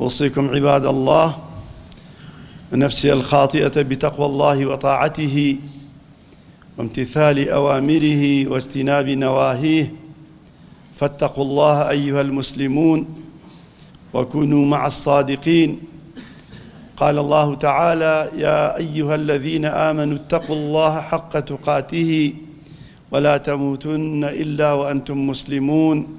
أوصيكم عباد الله نفسي الخاطئة بتقوى الله وطاعته وامتثال أوامره واجتناب نواهيه فاتقوا الله أيها المسلمون وكونوا مع الصادقين قال الله تعالى يا أيها الذين آمنوا اتقوا الله حق تقاته ولا تموتن إلا وأنتم مسلمون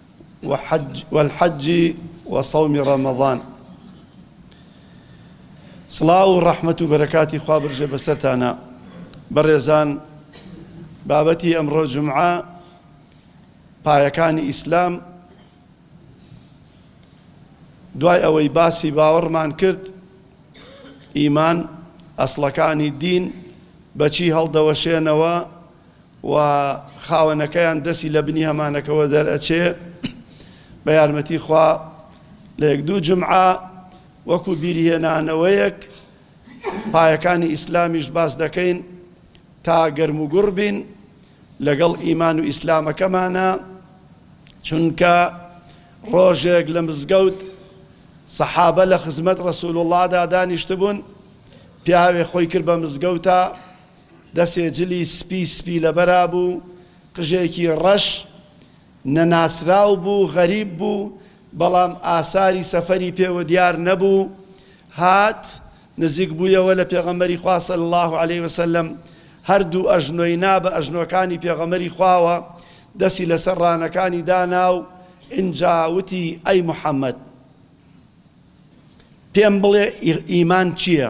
والحج وصوم رمضان سڵاو و ڕەحمەت و بەرەکاتی خوا برژێ بەسەرتانە بەڕێزان بابەتی ئەمڕۆ جمعە پایەکانی ئیسلام دوای ئەوەی باسی باوەڕمان کرد ئیمان ئەسڵەکانی دین بەچی هەڵدەوەشێنەوە و خاوەنەکەیان دەستی لە بنی هەمانەکەوە دەرئەچێ بە یارمەتی خوا لە یەک دوو جمعە وەکو بیریهێنانەوەیەک پایەکانی ئیسلامیش باس دەکەین تا گەرم و گوڕ بین لەگەڵ ئیمان و ئیسلامەکەمانە چونکە ڕۆژێک لە مزگەوت سەحابە لە خزمەت ڕسول وڵادا دانیشتبوون پیاوێ خۆی کرد بە مزگەوتە دەسێ جلی سپی سپی لەبەرا بوو، قژێکی ڕەش، نەناسراو بوو، غەریب بوو، بەڵام ئاساری سەفەری پێوە دیار نەبوو، هات، نزیک بوویەوە لە پێغەمبەری خوا صلی اللە علیە وسلم، هەر دوو ئەژنۆی نا بە ئەژنۆکانی پێغەمبەری خواوە، دەسی لەسەر ڕانەکانی دانا و ئینجا وتی، ئەی محمد! پێم بڵێ ئیمان چییە؟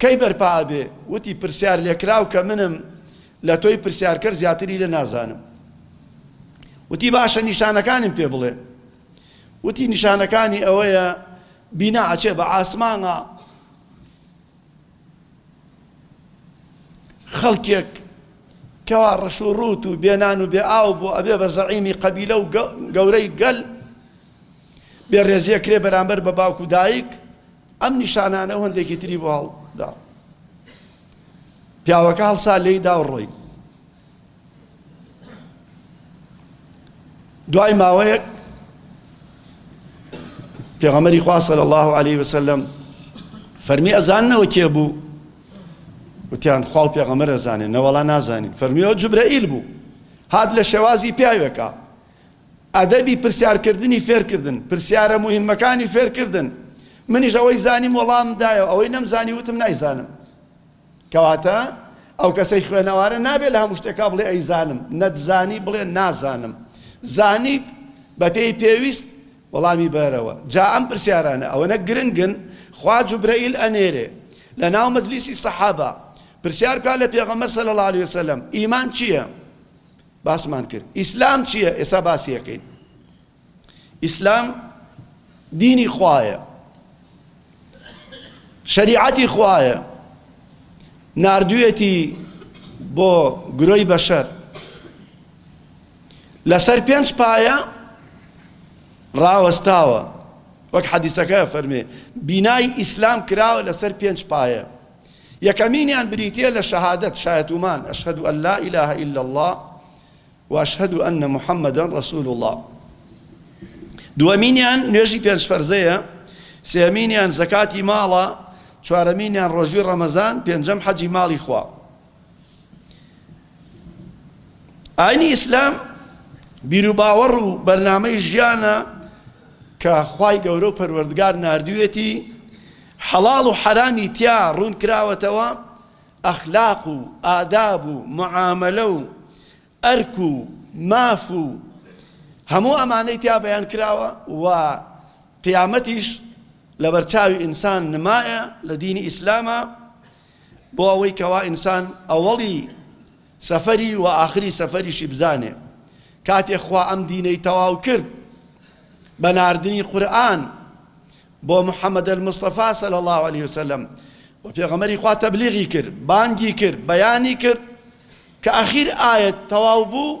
کەی بەرپا ئەبێ؟ وتی، پرسیار لێکراو کە منم، لە تۆی پرسیارکەر زیاتری لێ نازانم. وتی، باشە نیشانەکانیم پێ بڵێ. وتی، نیشانەکانی ئەوەیە بینا ئەچێ بە عاسمانا، خەڵکێک کەوا ڕەش و ڕووت و بێ نان و بێ ئاو بوو ئەبێ بە زەعیمی قەبیلە و گەورەی گەل بێ ڕێزی ئەکرێ بەرامبەر بە باوک و دایک، ئەم نیشانانە و هەندێکی تری بۆ هەڵدا. پیاوەکە هەڵسا لێی دا و ڕۆی. دوای ماوەیەک پێغەمەری خوا صلی الله علیه وسلم فەرمی ئەزاننەوە کێ بوو وتیان خوا و پێغەمەر ئەزانێن نەوەڵا نازانین فەرمیەوە جوبرەئیل بوو هات لە شێوازی پیاوێکە ئەدەبی پرسیارکردنی فێرکردن، پرسیارە موهیمەکانی فێرکردن، منیش ئەوەی زانیم وەڵامم دایەوە، ئەوەی نەمزانی وتم نایزانم. کەواتە ئەو کەسەی خوێنەوارە نابێت لە هەموو شتێکا بڵێ ئەیزانم، نەتزانی بڵێ نازانم، زانیت بەپێی پێویست وەڵامی بەرەوە. جا ئەم پرسیارانە ئەوەنە گرنگن، خوا جوبرەئیل ئەنێرێ لە ناو مەجلیسی سەحابە پرسیار بکا لە پێغەمبەر صلی اللە علیە وسلم، ئیمان چییە؟ باسمان کرد ئیسلام چییە ئێسا باسیەکەین ئیسلام دینی خوایە شریعەتی خوایە نردویەتی بۆ گرۆی بەشەر لەسەر پێنج پایە ڕاوەستاوە وەک حەدیسەکە فەرمێ بینای ئیسلام کراوە لەسەر پێنج پایە یەکەمینیان بریتییە لە شەهادەت، شایەتومان، اشهد ان لا اله الا اللە و اشهد ان محمدا رسول اللە. دووەمینیان نوێژی پێنج فەرزەیە، سێەمینیان زەکاتی ماڵە، چوارەمینیان ڕۆژوی ڕەمەزان، پێنجەم حەجی ماڵی خوا. ئاینی ئیسلام بیروباوەڕ و بەرنامەی ژیانە کە خوای گەورە و پەروەردگار نردوێتی حەڵاڵ و حەرامی تیا ڕوون کراوەتەوە ئەخلاق و ئاداب و معاملە و ئەرک و ماف و هەموو ئەمانەی تیا بەیان کراوە و قیامەتیش لەبەرچاوی ئینسان نمایە لە دینی ئیسلامە بۆ ئەوەی کەوا ئینسان ئەوەڵی سەفەری و ئاخری سەفەریشی بزانێ کاتێ خوا ئەم دینەی تەواو کرد بە ناردنی قورئان بۆ محمد المصطفى صلی الله عليه وسلم و پێغەمەری خوا تەبلیغی کرد بانگی کرد بەیانی کرد کە ئەخیر ئاەت تەواو بوو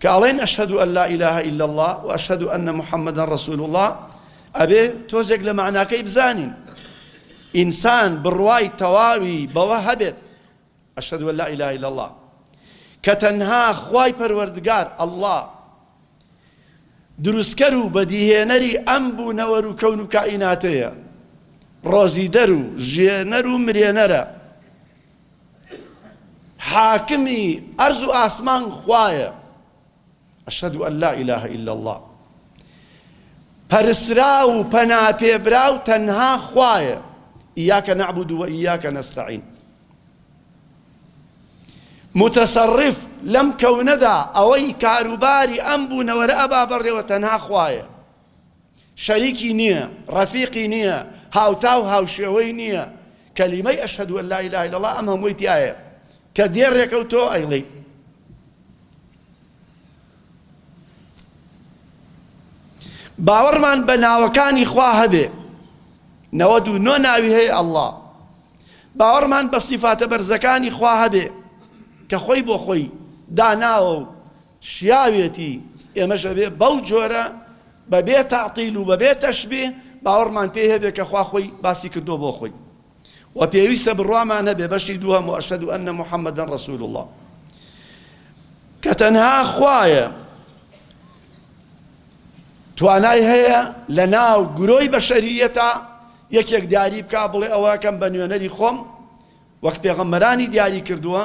کە ئەڵێن اشهد ان لا اله الا اللە و اشهد ان محمدا رسول اللە ئەبێ تۆزێک لە مەعناکەی بزانین ئینسان بڕوای تەواوی بەوە هەبێت اشهد ان لا اله الا اللە کە تەنها خوای پەروەردگار اللە دروستکەر و بەدیهێنەری ئەم بوونەوەر و کەون و کائیناتەیە ڕۆزیدەر و ژێنەر و مرێنەرە حاکمی ئەرز و ئاسمان خوایە ئەشهەدو ئەن لا ئیلاهە ئیلا اللە پەرسراو و پەناپێبراو تەنها خوایە ئیاکە نەعبود و ئیاکە نەستەعین متەسەڕف لەم کەونەدا ئەوەی کاروباری ئەم بوونەوەرە ئەبا بەڕێوە تەنها خوایە شەریکی نییە، ڕەفیقی نییە، هاوتا و هاوشێوەی نییە، کەلیمەی اشهد ان لااله الا اللە ئەم هەمووی تیایە، کە دێڕێکە و تۆ ئەیڵێیت. باوەڕمان بە ناوەکانی خوا هەبێ، نەوەد و نۆ ناوی هەیە اللە، باوەڕمان بە سیفاتە بەرزەکانی خوا هەبێ، کە خۆی بۆ خۆی داناوە و شیاوێتی، ئێمەش ئەبێ بەو جۆرە بە بێ تەعتیل و بە بێ تەشبیه باوەڕمان پێی هەبێ کە خوا خۆی باسی کردووە بۆ خۆی و پێویستە بڕوامان هەبێ بەشی دووهەم و ئەشهەدو ئەنە محەمەدا رەسول اللە کە تەنها خوایە توانای هەیە لە ناو گرۆی بەشەریەتا یەکێک دیاری بکە بڵێ ئەوەکەم بە نوێنەری خۆم وەک پێغەمبەرانی دیاری کردووە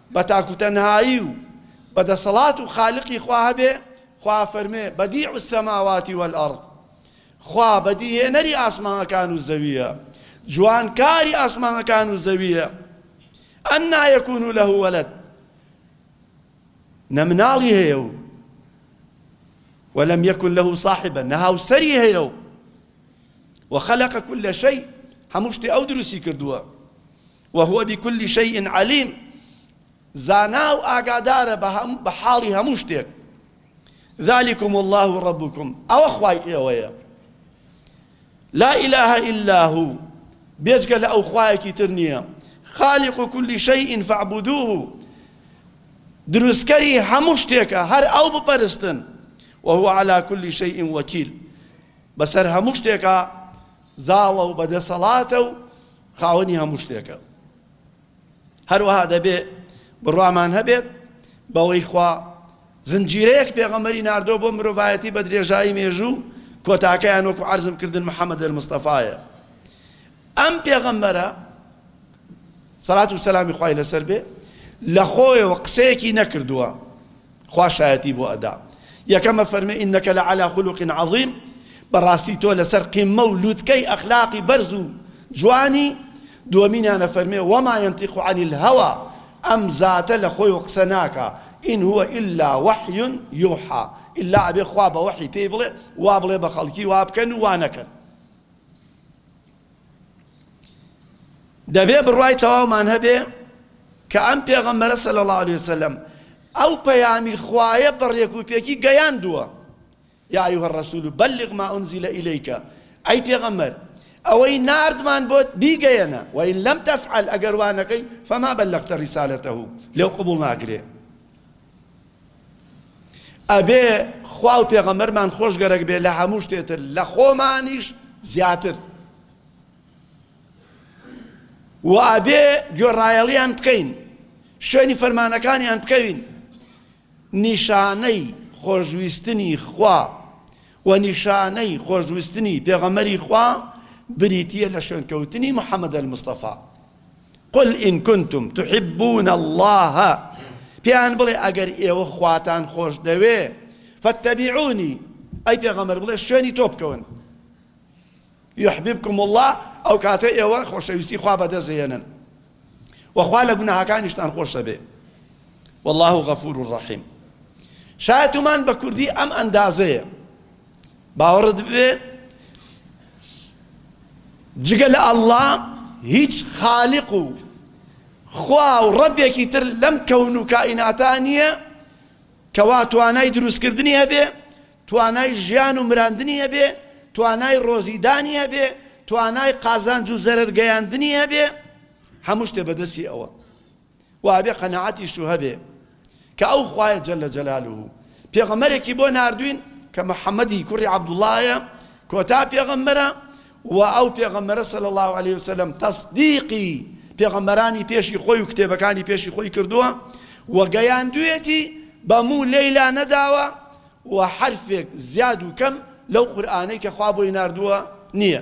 بە تاکوتەنهایی و بە دەسەڵات و خالقی خوا هەبێ، خوا ئەفەرموێ، بەدیع السماوات والارض، خوا بەدیهێنەری ئاسمانەکان و زەوییە، جوانکاری ئاسمانەکان و زەوییە، انا یکون له ولد، نە مناڵی هەیە و ولم یکن له صاحبە، نە هاوسەری هەیە و وخلق کل شی، هەموو شتێ ئەو دروستی کردووە. وهو بکل شیء علیم، زانا و ئاگادارە بە حاڵی هەموو شتێک. ذلکم اللە ربکم، ئەوە خوای ئێوەیە. لا االە الا هو، بێجگە لە ئەو خوایەکی تر نییە. خالق کل شیء فاعبدوه، دروستکەری هەموو شتێکە هەر ئەو بپەرستن. وهو علی کل شیء وکیل، بەسەر هەموو شتێکا زاڵە و بەدەسەڵاتە و خاوەنی هەموو شتێکە. هەروەها دەبێ بڕوامان هەبێت بەوەی خوا زنجیرەیەک پێغەمبەری ناردۆ بۆ مرۆڤایەتی بە درێژایی مێژوو کۆتاکەیان وەکو عەرزم کردن محەممەد المستەفاایە ئەم پێغەمبەرە سەلات و سەلامی خوای لەسەر بێ لە خۆیەوە قسەیەکی نەکردووە خوا شایەتی بۆ ئەدا یەکەم ئەفەرمێ ئینەکە لەعەلا خولوق عەظیم بەڕاستی تۆ لەسەر قیممە و لووتکەی ئەخلاقی بەرز و جوانی دووەمینیان ئەفەرمێ وەما ینطق عن الهوی ئەم زاتە لە خۆی و قسە ناکا ئین هو الا وحی یوحا الا ئەبێ خوا بە وەحی پێی بڵێ وا بڵێ بە خەڵکی وا بکەن و وا نەکەن دەبێ بڕوای تەواومان هەبێ کە ئەم پێغەمبەرە صلی الله علیه وسلم ئەو پەیامی خوایە بە ڕێک و پێکی گەیاندووە یا ئەیها الرسول بلغ ما انزل الیک ئەی پێغەمبەر ئەوەی ناردمان بۆت بیگەیەنە وئین لەم تەفعل ئەگەر وانەکەی فما بلغت رسالته لەو قبول ناکرێ ئەبێ خوا و پێغەمبەرمان خۆش گەرەک بێ لە هەموو شتێتر لە خۆمانیش زیاتر و ئەبێ گوێڕایەڵیان بکەین شوێنی فەرمانەکانیان بکەوین نیشانەی خۆشویستنی خوا و نیشانەی خۆشویستنی پێغەمەری خوا بریتە لە شوێنکەوتنی محەممەد المستەفا قل ان کنتم تحبون اللە پێیان بڵێ ئەگەر ئێوە خواتان خۆش دەوێ فاتبعونی ئەی پێغەمبەر بڵێ شوێنی تۆ بکەون یحببکم اللە ئەو کاتە ئێوە خۆشەویستی خوا بەدەستهێنن وەخوا لە گوناهەکانیشتان خۆش دەبێ والله غفور الرحیم شایەتمان بە کوردی ئەم ئەندازەیە باوەڕت بێ جگە لە ئەڵڵا هیچ خالق و خوا و ڕەبێکی تر لەم کەون و کائیناتا نییە کەوا توانای دروستکردنی هەبێ توانای ژیان و مراندنی هەبێ توانای ڕۆزیدانی هەبێ توانای قازانج و زەرەرگەیاندنی هەبێ هەموو شتێ بەدەستی ئەوە و ئەبێ قەناعەتیش و هەبێ کە ئەو خوایە جل جلاله پێغەمەرێکی بۆ ناردوین کە محەممەدی کوڕی عەبدوڵایە کۆتا پێغەمبەرە و ئەو پێغەمبەرە صلی الله عليه وسلم تصدیقی پێغەمبەرانی پێشی خۆی و کتێبەکانی پێشی خۆی کردووە و گەیاندوێتی بە موو لەیلا نەداوە و حرفێک زیاد و کەم لەو قورآانەی کە خوا بۆی نردووە نییە.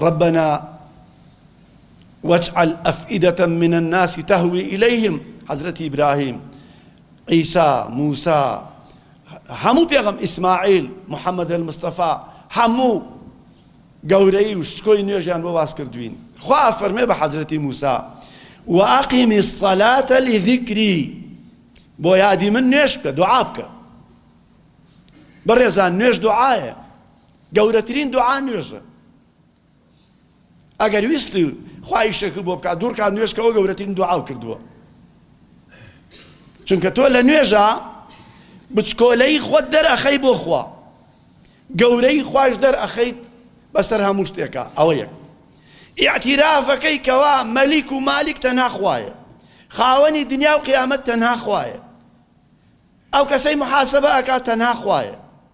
ربنا واجعل افئدة من الناس تهوی الیهم حضرت ابراهیم عیسی موسی هەموو پێغم ئیسماعیل محەممەد المستەفا هەموو گەورەی و شکۆی نوێژیان بۆ واز کردوین خوا فەرمێ بە حەزرەتی موسا وەقیمی سەلاتە لی ذیکری بۆ یادی من نوێش بکە دوعا بکە بەڕێزان نوێش دوعاە گەورەترین دوعا نوێژە ئەگەر ویستی خوای شەکر بۆ بکات دوو ڕکات نوێژ کەەوە گەورەترین دوعاو کردووە چونکە تۆ لە نوێژە بچکۆلەی خۆت دەرەخەی بۆ خوا گەورەی خوش دەرەخەیت بەسەر هەموو شتێکە ئەوە یەک ئاعتیرافەکەی کەوا مەلیک و مالیک تەنها خوایە خاوەنی دنیا و قیامەت تەنها خوایە ئەو کەسەی محاسبە ئەکات تەنها خوایە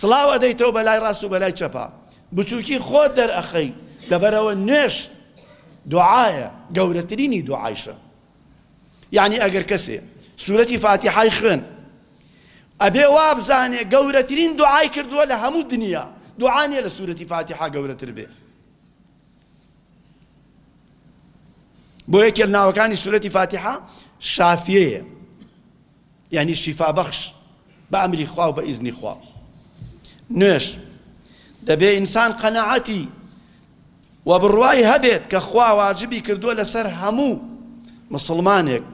سڵاو ئەدەیتەوە بە لای ڕاست و بە لای چەپا بچوکی خۆت دەرئەخەی لەبەرئەوە نوێژ دوعایە گەورەترینی دوعایشە یعنی ئەگەر کەسێ سورەتی فاتیحای خوێن ئەبێ وابزانێ گەورەترین دوعای کردووە لە هەموو دنیا دوعانیە لە سوورەتی فاتیحا گەورەتر بێ بۆ یەکێل ناوەکانی سوورەتی فاتیحا شافیەیە یانی شیفا بەخش بە ئەمری خوا و بە ئیزنی خوا نوێژ دەبێ ئینسان قەنەعەتی و بڕوای هەبێت کە خوا واجبی کردووە لەسەر هەموو مسلمانێک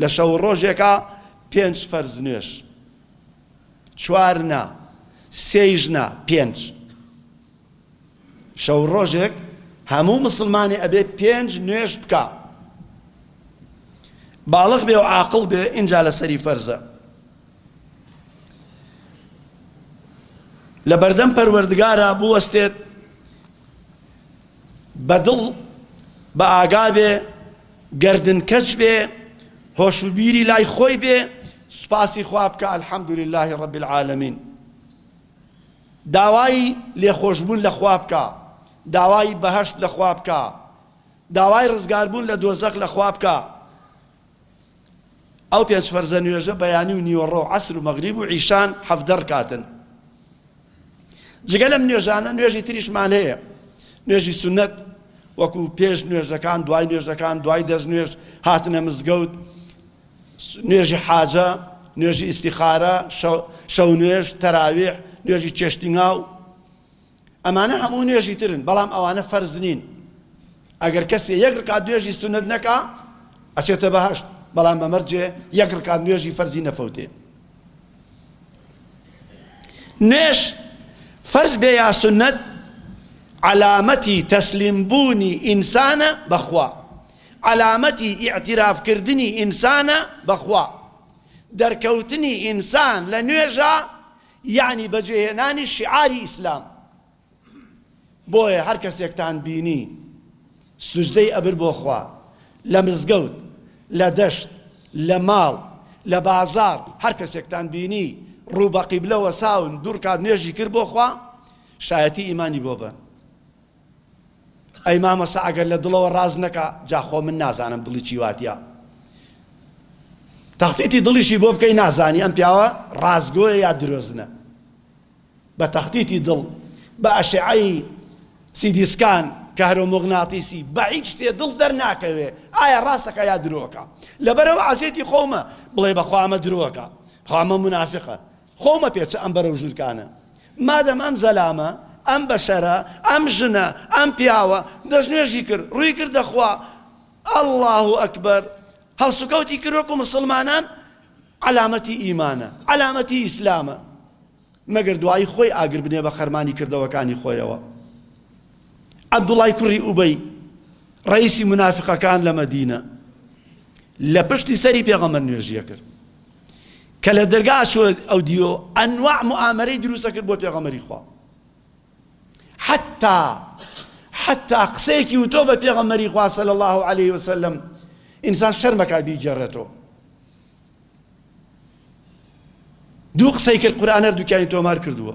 لە شەو ڕۆژێکە پێنج فەرز نوێش چوار نا سێیش نا پێنج شەو ڕۆژێک هەموو مسڵمانێ ئەبێ پێنج نوێژ بکا باڵغ بێ و عاقڵ بێ ئینجا لەسەری فەرزە لە بەردەم پەروەردگارا بوەستێت بە دڵ بە ئاگا بێ گردن کەچ بێ هۆش و بیری لای خۆی بێ سوپاسی خواب کە الحمد لله رب العالمین داوای لێخۆشبوون لە خوا بکە، داوای بەهەشت لە خوا بکە، داوای ڕزگاربوون لە دۆزەخ لە خوا بکە، ئەو پێنج فەرزە نوێژە بەیانی و نیوەڕۆ و عەسر و مەغریب و عیشان حەڤدە ڕکاتن، جگە لەم نوێژانە نوێژی تریشمان هەیە نوێژی سوننەت وەکو پێش نوێژەکان، دوای نوێژەکان، دوای دەست نوێژ، هاتنە مزگەوت، نوێژی حاجە، نوێژی ئیستیخارە، شەو نوێژ، تەراویح، نوێژی چێشتنگاو، ئەمانە هەموو نوێژی ترن بەڵام ئەوانە فەرز نین ئەگەر کەسێ یەک رکات نوێژی سونەت نەکا ئەچێتە بەهەشت بەڵام بەمەرجێ یەک رکات نوێژی فەرزی نەفەوتێ نوێژ فەرز بێ یا سونەت علامەتی تەسلیم بوونی ئینسانە بەخوا عەلامەتی ئیعتیراف کردنی ئینسانە بە خوا. دەرکەوتنی ئینسان لە نوێژە یەعنی بەجێهێنانی شیعاری ئیسلام. بۆیە هەر کەسێکتان بینی سوجدەی ئەبر بۆ خوا لە مزگەوت، لە دەشت، لە ماڵ، لە بازاڕ هەر کەسێکتان بینی ڕوو بە قیبلە وەساون دوو رکات نوێژی کرد بۆ خوا شایەتی ئیمانی بۆ بن. ئەی مامۆستا ئەگەر لە دڵەوە ڕاست نەکا جا خۆ من نازانم دڵی چی واتیە تەختیتی دڵیشی بۆ بکەی نازانی ئەم پیاوە ڕاستگۆیە یا درۆزنە بە تەختیتی دڵ بە ئەشعەی سیدیسکان کەهرۆمۆغناتیسی بە هیچ شتێ دڵ دەرناکەوێ ئایا ڕاستەکە یا درۆکە لەبەرەوە عزێتی خۆمە بڵێ بەخوامە درۆکە خامە منافقە خۆو مەپێچە ئەم بەرەو ژوورکانە. مادەم ئەم زەلامە، ئەم بەشەرە، ئەم ژنە، ئەم پیاوە، دەستنوێژی کرد، ڕووی کردە خوا، اللە اکبر، هەڵسوکەوتی کرد وەکو موسڵمانان، عەلامەتی ئیمانە، عەلامەتی ئیسلامە. مەگەر دوایی خۆی ئاگر بنێ بە خەرمانی کردەوەکانی خۆیەوە. عەبدوڵڵای کوڕی ئوبەی، ڕەئیسی مونافیقەکان لە مەدینە، لە پشتی سەری پێغەمبەر نوێژی ئەکرد. کە لە دەرگا چوە ئەو دیو ئەنواع موئامەرەی دروستە کرد بۆ پێغەمەری خوا حتا حتا قسەیەکی وتۆ بە پێغەمەری خوا صلی الله علیه وسلم ئینسان شەرمەکە بیگەڕێتەوە دوو قسەی کرد قورآن هەردووکیانی تۆمار کردووە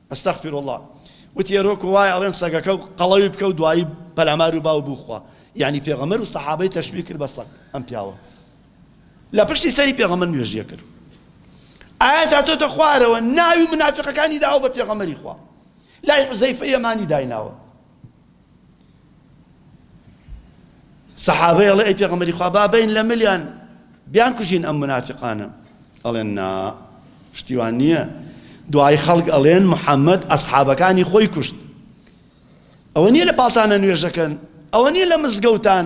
استغفر اللە وتی ئەرۆ کۆ وای ئەڵێن سەگەکە و قەڵەوی بکە و دوایی پەلامار و با و بوخوا یانی پێغەمبەر و سەحابەی تەشبیه کرد بە سەگ ئەم پیاوە لە پشتی سەری پێغەمبەر نوێژیە کرد ئاەت هاتۆتە خوارەوە ناوی منافقەکانی داوە بە پێغەمەری خوا لای حوزەیفە یەمانی دایناوە سەحابەی ئەڵێ ئەی پێغەمبەری خوا با بین لە ملیان بیان کوژین ئەم منافقانە ئەڵێن نا شتیوان نییە دوای خەڵک ئەڵێن محەممەد ئەسحابەکانی خۆی کوشت ئەوە نییە لە پاڵتانە نوێژەکەن ئەوە نییە لە مزگەوتان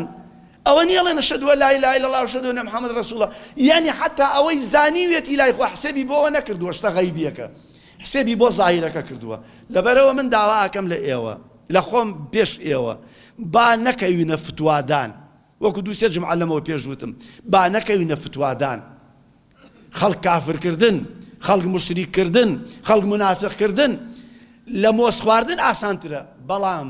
ئەوە نییە ڵێ نەشەدووە لای لای لە ڵاوشەدو نە محەممەد ڕسوڵە یعنی حتا ئەوەی زانیوێتی لای خۆ حسەبی بۆەوە نەکردووە شتە غەیبیەکە حسێبی بۆ زاهیرەکە کردووە لەبەرئەوە من داوا ئەکەم لە ئێوە لە خۆم پێش ئێوە با نەکەوینە فتوادان وەکو دوو سێ جمعە لەمەوە پێش وتم با نەکەوینە فتوادان خەڵک کافرکردن خەڵک مشریککردن خەڵک منافقکردن لە مۆز خواردن ئاسانترە بەڵام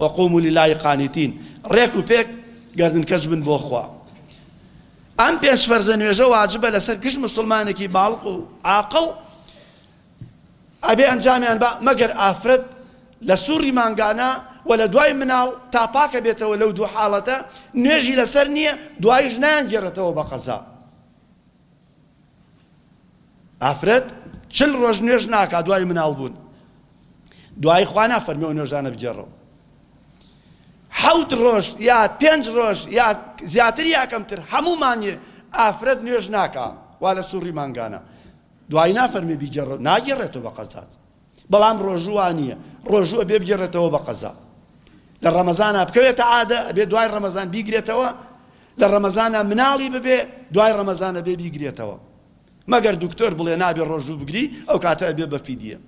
وقوموا للە قانتین، ڕێک و پێک گەردنکەش بن بۆ خوا. ئەم پێنج فەرزە نوێژە واجبە لەسەر گشت موسڵمانێکی باڵق و عاقڵ، ئەبێ ئەنجامیان با، مەگەر ئافرەت لە سوڕی مانگانە و لە دوای مناڵ تا پاکە بێتەوە لەو دوو حاڵەتە نوێژی لەسەر نییە، دوایش نایانگێڕێتەوە بە قەزا. ئافرەت چل ڕۆژ نوێژ ناکا دوای مناڵ بوون دوایی خوا نافەرمی و نوێژانە بگێڕەوە حەوت ڕۆژ یا پێنج ڕۆژ یا زیاتر یا کەمتر هەموو مانگێ ئافرەت نوێژ ناکا وا لە سوڕی مانگانە دوای نافەرمی بیگەڕ ناگەڕێتەوە بە قەزات بەڵام ڕۆژوو وا نییە، ڕۆژوو ئەبێ بگێڕێتەوە بە قەزا. لە ڕەمەزانا بکەوێتە عادە، ئەبێ دوای ڕەمەزان بیگرێتەوە، لە ڕەمەزانا مناڵی ببێ، دوای ڕەمەزان ئەبێ بیگرێتەوە. مەگەر دوکتۆر بڵێ نابێ ڕۆژوو بگری، ئەو کاتە ئەبێ بە فیدیە.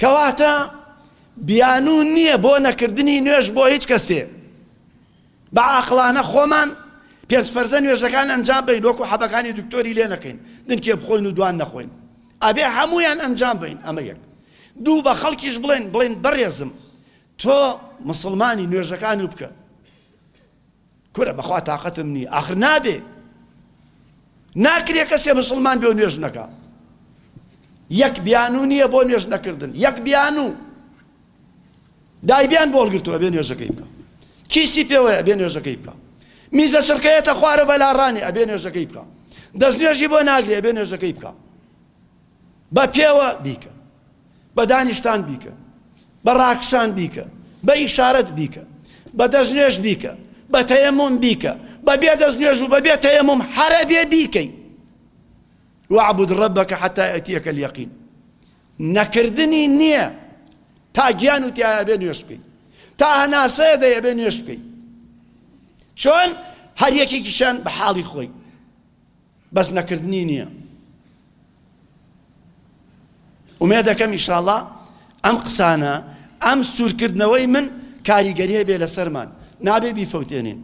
کەواتە بیانوو نییە بۆ نەکردنی نوێژ بۆ هیچ کەسێ. بە عاقڵانە خۆمان پێنج فەرزە نوێژەکان ئەنجام بەین وەکو حەبەکانی دکتۆری لێ نەکەین دنکێ بخۆین و دوان نەخۆین ئەبێ هەمویان ئەنجام بین ئەمە یەک دوو بە خەڵکیش بڵێن بڵێن بەڕێزم تۆ مسلمانی نوێژەکان و بکە کورە بەخوا تااقەتم نییە ئاخر نابێ ناکرێ کەسێ مسلمان بێ و نوێژ نەکە یەک بیانوو نییە بۆ نوێژ نەکردن یەک بیانوو دایبیان بۆڵ گرتووە بێ نوێژەکەی بکە کیسی پێوەیە ئەبێ نوێژەکەی بکە میزە چڕکەیەتە خوارە بەلاڕانێ ئەبێ نوێژەکەی بکە دەست نوێژی بۆ ناگرێ ئەبێ نوێژەکەی بکە بە پێوە بیکە بە دانیشتان بیکە بە ڕاکشان بیکە بە ئیشارەت بیکە بە دەست نوێژ بیکە بە تەیەمۆم بیکە بە بێ دەست نوێژ و بە بێ تەیەمۆم حەرە بێ بیکەی وعبد ربك حتى يأتيك اليقين نەکردنی نیە تا گیان و تایە ئەبێ نوێژ بکەین تا هەناسەیە دەی ئەبێ نوێژ بکەین چۆن هەر یەکێکیشان بە حاڵی خۆی بەس نەکردنی نییە ئومێ دەکەم ئیشاڵا ئەم قسانە ئەم سوورکردنەوەی من کاریگەریە بێ لەسەرمان نابێ بیفەوتێنین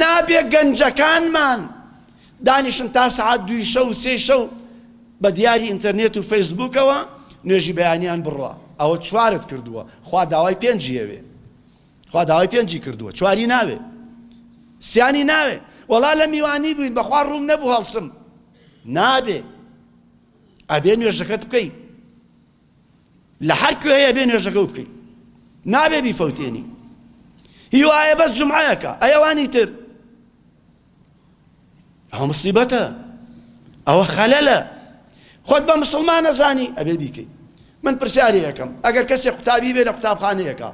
نابێ گەنجەکانمان دانیشن تا سەعات دووی شەو و سێی شەو بە دیاری ئینتەرنێت و فەیسبووکەوە نوێژی بەیانیان بڕە ئەوە چوارت کردووە خوا داوای پێنجی ئەوێ خوا داوای پێنجی کردووە چواری ناوێ سیانی ناوێ وەڵا لە میوانی بووین بەخوا ڕووم نەبوو هەڵسم نابێ ئەبێ نوێژەکەت بکەی لە هەر کوێ هەیە بێ نوێژەکە و بکەی نابێ بیفەوتێنی هیوایە بەس جمعایەکە ئەیەوانی تر ئەوە مصیبەتە ئەوە خەلەلە خۆت بە مسلمان نەزانی ئەبێ بیکەی من پرسیاری یەکەم ئەگەر کەسێک قوتابی بێ لە قوتابخانەیەەکە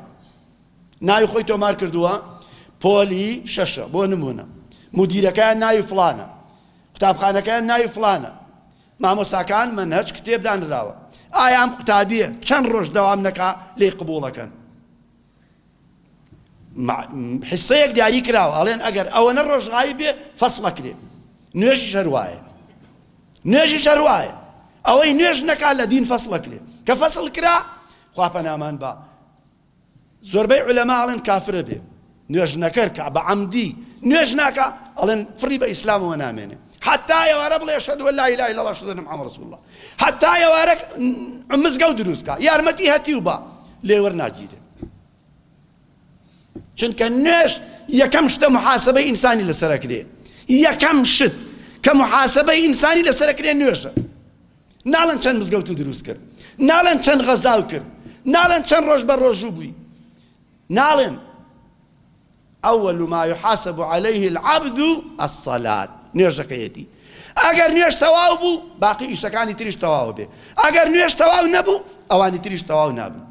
ناوی خۆی تۆمار کردووە پۆلی شەشە بۆ نمونە مدیرەکەیان ناوی فلانە قوتابخانەکەیان ناوی فلانە مامۆساکان منهج کتێبدانراوە ئایا ئەم قوتابیە چەند ڕۆژ دەوام نەکا لی قبولەکەن حیسەیەک دیاری کراوە ئەڵێن ئەگەر ئەوەنە ڕۆژ غایب بێ فەسڵ ئەکرێ نوێژیش هەر وایە نوێژیش هەر وایە ئەوەی نوێژ نەکات لە دین فەسڵ ئەکرێ کە فەسڵ کرا خوا پەنامان با زۆربەی عولەما ئەڵێن کافرە بێ نوێژ نەکەر کە بە عەمدی نوێژ ناکا ئەڵێن فڕی بە ئیسلامەوە نامێنێ حەتا ئێوارە بڵێ اشهد ان لااله الا اللە اشهد ان محمد رسول اللە حەتا ئێوارە مزگەوت دروست کا یارمەتی هەتیو بە لێ وەرناگیرێ چونکە نوێژ یەکەم شتە محاسبەی ئینسانی لەسەرەکرێ یەکەم شت کە محاسبەی ئینسانی لەسەرەکرێ نوێژە ناڵن چەند مزگەوتی دروست کرد ناڵن چەند غەزاو کرد ناڵن چەند ڕۆژ بە ڕۆژوو بووی ناڵێن اول ما یحاسب علیه العبد الصلاة نوێژەکەیەتی ئەگەر نوێژ تەواو بوو باقی ئیشەکانی تریش تەواو بێ ئەگەر نوێژ تەواو نەبوو ئەوانی تریش تەواو نابوو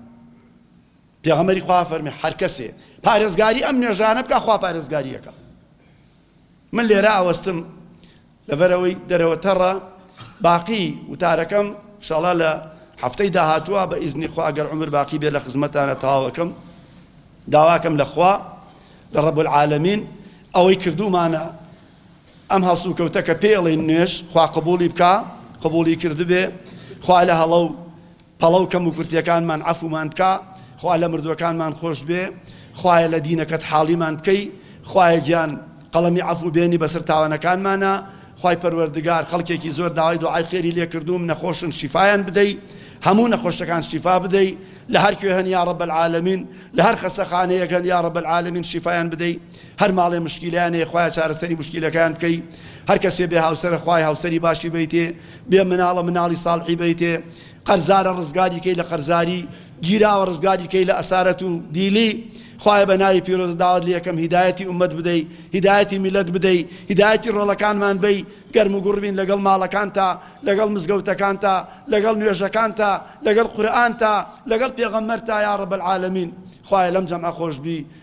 پێغەمەری خوا فەرمی هەرکەسێ پارێزگاری ئەم نوێژانە بکە خوا پارێزگاریەکە من لێرە ئاوەستم لەبەرئەوەی دەرەوە تەڕە باقی وتارەکەم شەڵا لە هەفتەی داهاتووە بە ئیزنی خوا گەر عمر باقی بێ لە خزمەتانە تاواکەم داواکەم لەخوا لە ڕەب العالمین ئەوەی کردومانە ئەم هەڵسوکەوتە کە پێڵین نوێش خوا قبولی بکە قبولی کردبێ خوا لە هەڵە و پەڵەو کەم و کورتیەکانمان عەفومان بکە خوا لە مردوەکانمان خۆش بێ خوایە لە دینەکەت حاڵیمان بکەی خوایە گیان قەڵەمی عەفو بێنی بەسەر تاوانەکانمانە خوای پەروەردگار خەڵکێکی زۆر داوای دوعای خێری لێ کردوم نەخۆشن شیفایان بدەی هەموو نەخۆشەکان شیفا بدەی لە هەر کوێ هەن یا رب العالمین لە هەر خەستەخانەیەک هەن یا رب العالمین شیفایان بدەی هەر ماڵێ مشکیلیانێ خوای چارەسەری مشکیلەکان بکەی هەر کەسێ بێ هاوسەرە خوای هاوسەری باشی بیتێ بێ مناڵە مناڵی ساڵحی بەیتێ قەرزارە ڕزگاری کەی لە قەرزاری گیراوە ڕزگاری کەی لە ئەسارەت و دیلی خوایە بە ناوی پیرۆز داوات لە یەکەم هیدایەتی ئومەت بدەی هیدایەتی میلەت بدەی هیدایەتی ڕۆڵەکانمان بی گەرم و گوڕبین لەگەڵ ماڵەکانتا لەگەڵ مزگەوتەکانتا لەگەڵ نوێژەکانتا لەگەڵ قورئانتا لەگەڵ پێغەمبەرتا یا رب العالمین خوایە لەم جەمعە خۆشبی